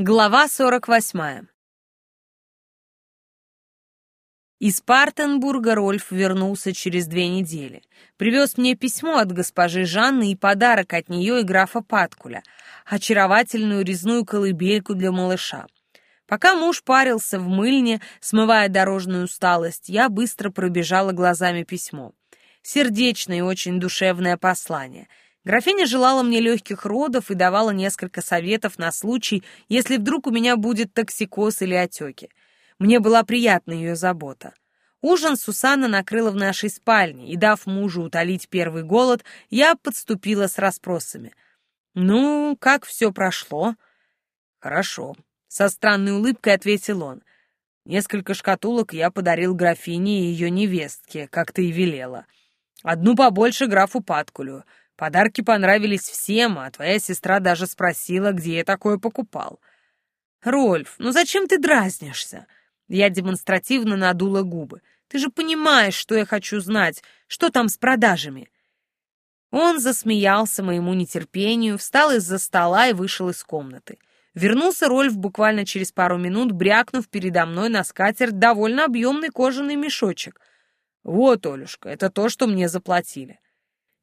Глава 48. Из Партенбурга Рольф вернулся через две недели. Привез мне письмо от госпожи Жанны и подарок от нее и графа Паткуля, очаровательную резную колыбельку для малыша. Пока муж парился в мыльне, смывая дорожную усталость, я быстро пробежала глазами письмо. Сердечное и очень душевное послание — Графиня желала мне легких родов и давала несколько советов на случай, если вдруг у меня будет токсикоз или отеки. Мне была приятна ее забота. Ужин Сусанна накрыла в нашей спальне, и, дав мужу утолить первый голод, я подступила с расспросами. «Ну, как все прошло?» «Хорошо», — со странной улыбкой ответил он. «Несколько шкатулок я подарил графине и ее невестке, как ты и велела. Одну побольше графу Паткулю, Подарки понравились всем, а твоя сестра даже спросила, где я такое покупал. Рольф, ну зачем ты дразнишься? Я демонстративно надула губы. Ты же понимаешь, что я хочу знать, что там с продажами. Он засмеялся моему нетерпению, встал из-за стола и вышел из комнаты. Вернулся Рольф буквально через пару минут, брякнув передо мной на скатерть довольно объемный кожаный мешочек. «Вот, Олюшка, это то, что мне заплатили.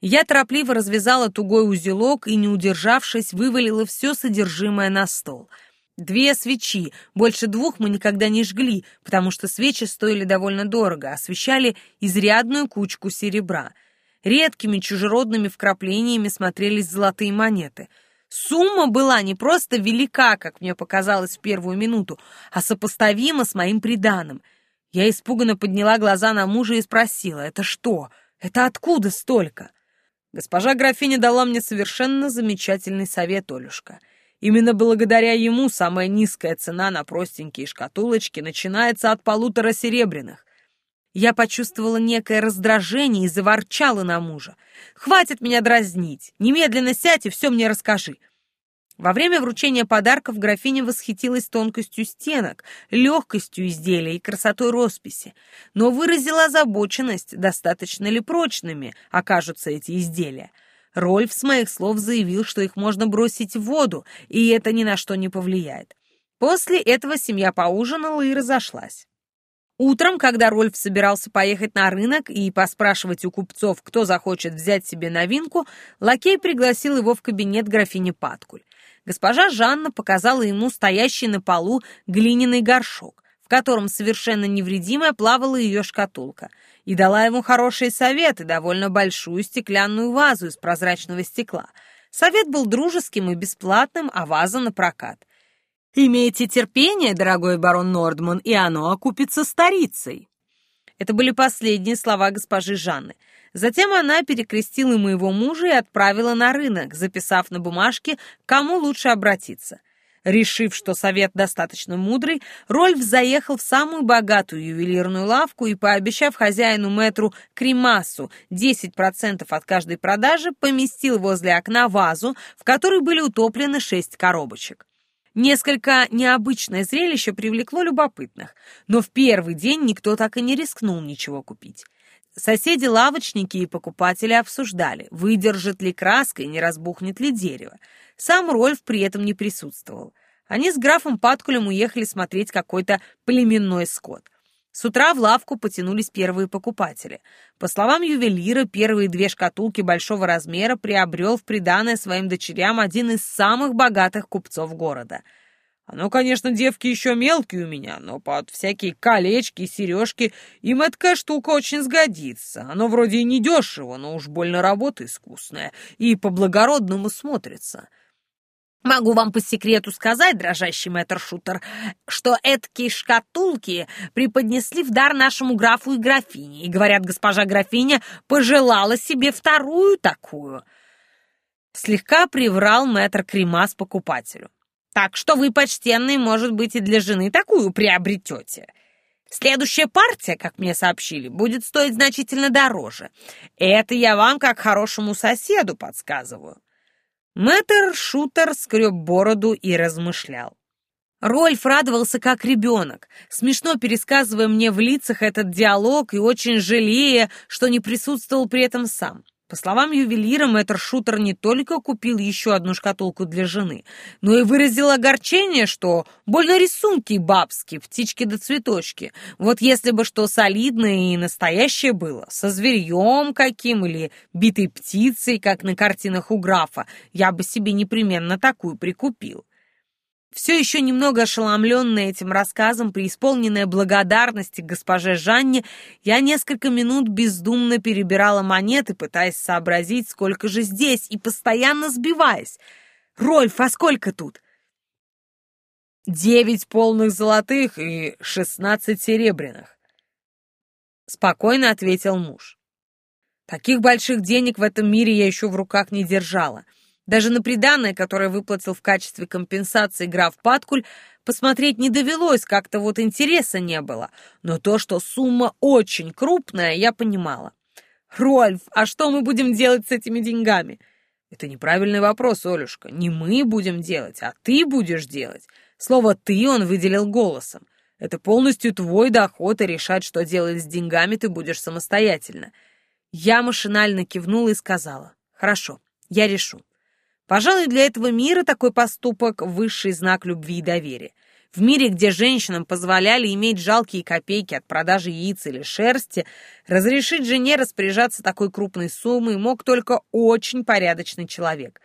Я торопливо развязала тугой узелок и, не удержавшись, вывалила все содержимое на стол. Две свечи, больше двух мы никогда не жгли, потому что свечи стоили довольно дорого, освещали изрядную кучку серебра. Редкими чужеродными вкраплениями смотрелись золотые монеты. Сумма была не просто велика, как мне показалось в первую минуту, а сопоставима с моим приданым. Я испуганно подняла глаза на мужа и спросила, «Это что? Это откуда столько?» Госпожа графиня дала мне совершенно замечательный совет, Олюшка. Именно благодаря ему самая низкая цена на простенькие шкатулочки начинается от полутора серебряных. Я почувствовала некое раздражение и заворчала на мужа. «Хватит меня дразнить! Немедленно сядь и все мне расскажи!» Во время вручения подарков графиня восхитилась тонкостью стенок, легкостью изделия и красотой росписи, но выразила озабоченность, достаточно ли прочными окажутся эти изделия. Рольф с моих слов заявил, что их можно бросить в воду, и это ни на что не повлияет. После этого семья поужинала и разошлась. Утром, когда Рольф собирался поехать на рынок и поспрашивать у купцов, кто захочет взять себе новинку, лакей пригласил его в кабинет графини Паткуль госпожа Жанна показала ему стоящий на полу глиняный горшок, в котором совершенно невредимая плавала ее шкатулка, и дала ему хорошие советы, довольно большую стеклянную вазу из прозрачного стекла. Совет был дружеским и бесплатным, а ваза на прокат. «Имейте терпение, дорогой барон Нордман, и оно окупится старицей». Это были последние слова госпожи Жанны. Затем она перекрестила моего мужа и отправила на рынок, записав на бумажке, кому лучше обратиться. Решив, что совет достаточно мудрый, Рольф заехал в самую богатую ювелирную лавку и, пообещав хозяину метру Кремасу 10% от каждой продажи, поместил возле окна вазу, в которой были утоплены шесть коробочек. Несколько необычное зрелище привлекло любопытных, но в первый день никто так и не рискнул ничего купить. Соседи-лавочники и покупатели обсуждали, выдержит ли краска и не разбухнет ли дерево. Сам Рольф при этом не присутствовал. Они с графом Паткулем уехали смотреть какой-то племенной скот. С утра в лавку потянулись первые покупатели. По словам ювелира, первые две шкатулки большого размера приобрел в приданое своим дочерям один из самых богатых купцов города — оно, конечно, девки еще мелкие у меня, но под всякие колечки и сережки им эта штука очень сгодится. Оно вроде и не дешево, но уж больно работа искусная и по-благородному смотрится. Могу вам по секрету сказать, дрожащий мэтр-шутер, что эткие шкатулки преподнесли в дар нашему графу и графине, и, говорят, госпожа графиня пожелала себе вторую такую. Слегка приврал мэтр Кремас покупателю. Так что вы, почтенный, может быть, и для жены такую приобретете. Следующая партия, как мне сообщили, будет стоить значительно дороже. Это я вам, как хорошему соседу, подсказываю. Мэтр Шутер скреб бороду и размышлял. Рольф радовался как ребенок, смешно пересказывая мне в лицах этот диалог и очень жалея, что не присутствовал при этом сам. По словам ювелира, мэтр Шутер не только купил еще одну шкатулку для жены, но и выразил огорчение, что больно рисунки бабские, птички да цветочки. Вот если бы что солидное и настоящее было, со зверьем каким или битой птицей, как на картинах у графа, я бы себе непременно такую прикупил. Все еще немного ошеломленная этим рассказом, преисполненная благодарности госпоже Жанне, я несколько минут бездумно перебирала монеты, пытаясь сообразить, сколько же здесь, и постоянно сбиваясь. «Рольф, а сколько тут?» «Девять полных золотых и шестнадцать серебряных», — спокойно ответил муж. «Таких больших денег в этом мире я еще в руках не держала». Даже на приданное, которое выплатил в качестве компенсации граф Паткуль, посмотреть не довелось, как-то вот интереса не было. Но то, что сумма очень крупная, я понимала. «Рольф, а что мы будем делать с этими деньгами?» «Это неправильный вопрос, Олюшка. Не мы будем делать, а ты будешь делать». Слово «ты» он выделил голосом. Это полностью твой доход, и решать, что делать с деньгами, ты будешь самостоятельно. Я машинально кивнула и сказала, «Хорошо, я решу. Пожалуй, для этого мира такой поступок — высший знак любви и доверия. В мире, где женщинам позволяли иметь жалкие копейки от продажи яиц или шерсти, разрешить жене распоряжаться такой крупной суммой мог только очень порядочный человек.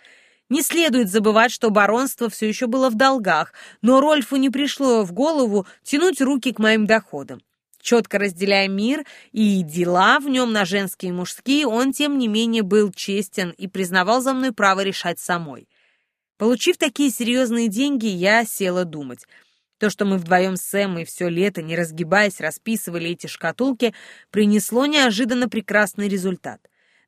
Не следует забывать, что баронство все еще было в долгах, но Рольфу не пришло в голову тянуть руки к моим доходам. Четко разделяя мир и дела в нем на женские и мужские, он, тем не менее, был честен и признавал за мной право решать самой. Получив такие серьезные деньги, я села думать. То, что мы вдвоем с Эммой все лето, не разгибаясь, расписывали эти шкатулки, принесло неожиданно прекрасный результат.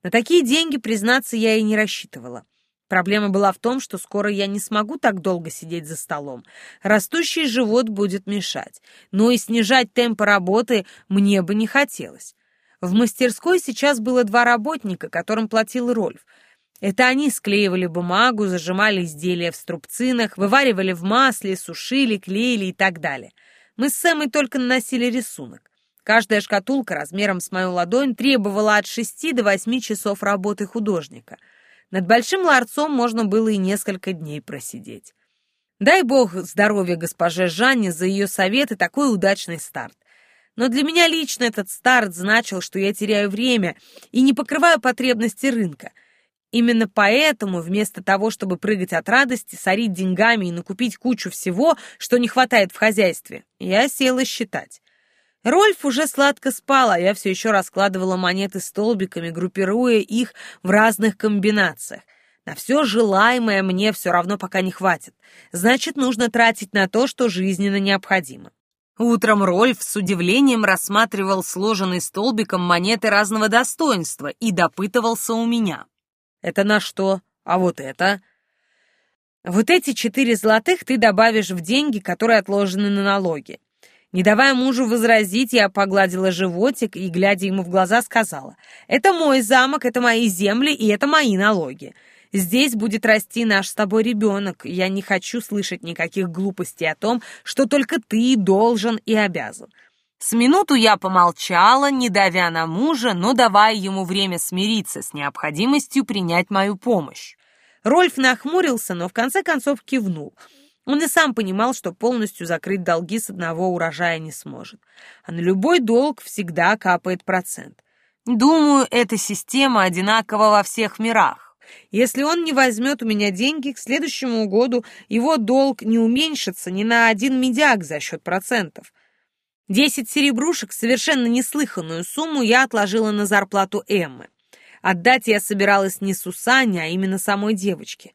На такие деньги, признаться, я и не рассчитывала. Проблема была в том, что скоро я не смогу так долго сидеть за столом. Растущий живот будет мешать. Но и снижать темпы работы мне бы не хотелось. В мастерской сейчас было два работника, которым платил Рольф. Это они склеивали бумагу, зажимали изделия в струбцинах, вываривали в масле, сушили, клеили и так далее. Мы с Сэмой только наносили рисунок. Каждая шкатулка размером с мою ладонь требовала от шести до восьми часов работы художника — над Большим ларцом можно было и несколько дней просидеть. Дай бог здоровья госпоже Жанне за ее совет и такой удачный старт. Но для меня лично этот старт значил, что я теряю время и не покрываю потребности рынка. Именно поэтому, вместо того, чтобы прыгать от радости, сорить деньгами и накупить кучу всего, что не хватает в хозяйстве, я села считать. Рольф уже сладко спал, а я все еще раскладывала монеты столбиками, группируя их в разных комбинациях. На все желаемое мне все равно пока не хватит. Значит, нужно тратить на то, что жизненно необходимо. Утром Рольф с удивлением рассматривал сложенный столбиком монеты разного достоинства и допытывался у меня. «Это на что? А вот это?» «Вот эти четыре золотых ты добавишь в деньги, которые отложены на налоги. Не давая мужу возразить, я погладила животик и, глядя ему в глаза, сказала, «Это мой замок, это мои земли и это мои налоги. Здесь будет расти наш с тобой ребенок. Я не хочу слышать никаких глупостей о том, что только ты должен и обязан». С минуту я помолчала, не давя на мужа, но давая ему время смириться с необходимостью принять мою помощь. Рольф нахмурился, но в конце концов кивнул — он и сам понимал, что полностью закрыть долги с одного урожая не сможет. А на любой долг всегда капает процент. Думаю, эта система одинакова во всех мирах. Если он не возьмет у меня деньги, к следующему году его долг не уменьшится ни на один медяк за счет процентов. Десять серебрушек, совершенно неслыханную сумму, я отложила на зарплату Эммы. Отдать я собиралась не Сусане, а именно самой девочке.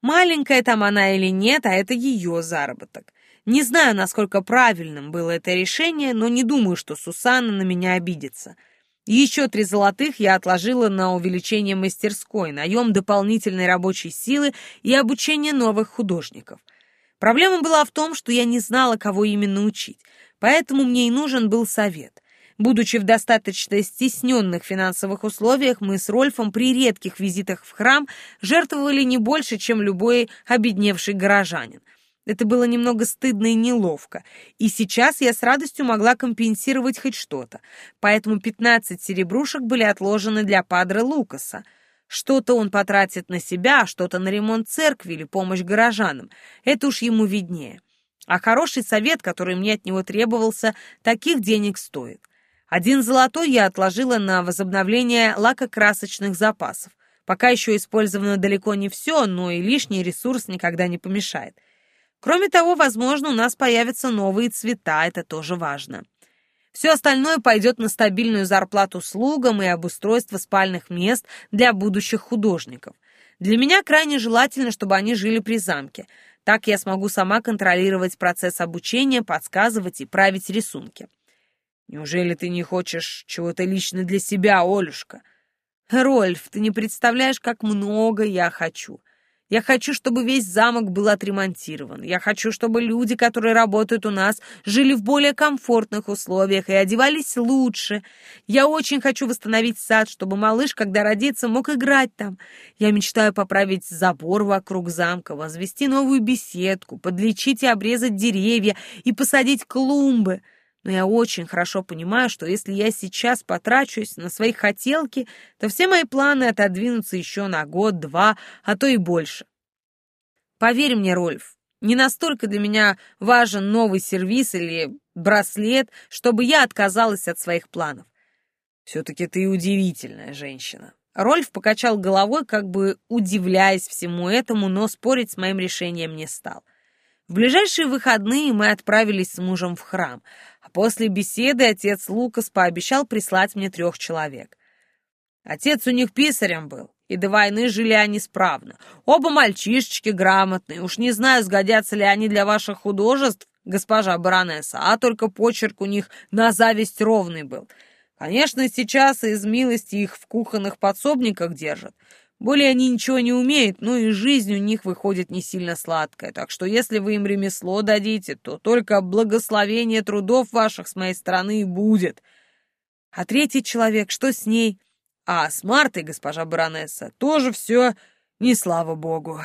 Маленькая там она или нет, а это ее заработок. Не знаю, насколько правильным было это решение, но не думаю, что Сусанна на меня обидится. Еще три золотых я отложила на увеличение мастерской, наем дополнительной рабочей силы и обучение новых художников. Проблема была в том, что я не знала, кого именно учить, поэтому мне и нужен был совет. Будучи в достаточно стесненных финансовых условиях, мы с Рольфом при редких визитах в храм жертвовали не больше, чем любой обедневший горожанин. Это было немного стыдно и неловко, и сейчас я с радостью могла компенсировать хоть что-то, поэтому 15 серебрушек были отложены для падре Лукаса. Что-то он потратит на себя, что-то на ремонт церкви или помощь горожанам. Это уж ему виднее. А хороший совет, который мне от него требовался, таких денег стоит. Один золотой я отложила на возобновление лакокрасочных запасов. Пока еще использовано далеко не все, но и лишний ресурс никогда не помешает. Кроме того, возможно, у нас появятся новые цвета, это тоже важно. Все остальное пойдет на стабильную зарплату слугам и обустройство спальных мест для будущих художников. Для меня крайне желательно, чтобы они жили при замке. Так я смогу сама контролировать процесс обучения, подсказывать и править рисунки. Неужели ты не хочешь чего-то лично для себя, Олюшка? Рольф, ты не представляешь, как много я хочу. Я хочу, чтобы весь замок был отремонтирован. Я хочу, чтобы люди, которые работают у нас, жили в более комфортных условиях и одевались лучше. Я очень хочу восстановить сад, чтобы малыш, когда родится, мог играть там. Я мечтаю поправить забор вокруг замка, возвести новую беседку, подлечить и обрезать деревья и посадить клумбы. Но я очень хорошо понимаю, что если я сейчас потрачусь на свои хотелки, то все мои планы отодвинутся еще на год, два, а то и больше. Поверь мне, Рольф, не настолько для меня важен новый сервис или браслет, чтобы я отказалась от своих планов. Все-таки ты удивительная женщина. Рольф покачал головой, как бы удивляясь всему этому, но спорить с моим решением не стал. В ближайшие выходные мы отправились с мужем в храм, а после беседы отец Лукас пообещал прислать мне трех человек. Отец у них писарем был, и до войны жили они справно. Оба мальчишечки грамотные, уж не знаю, сгодятся ли они для ваших художеств, госпожа баронесса, а только почерк у них на зависть ровный был. Конечно, сейчас из милости их в кухонных подсобниках держат, более они ничего не умеют, ну и жизнь у них выходит не сильно сладкая. Так что если вы им ремесло дадите, то только благословение трудов ваших с моей стороны будет. А третий человек, что с ней? А с Мартой, госпожа баронесса, тоже все не слава богу.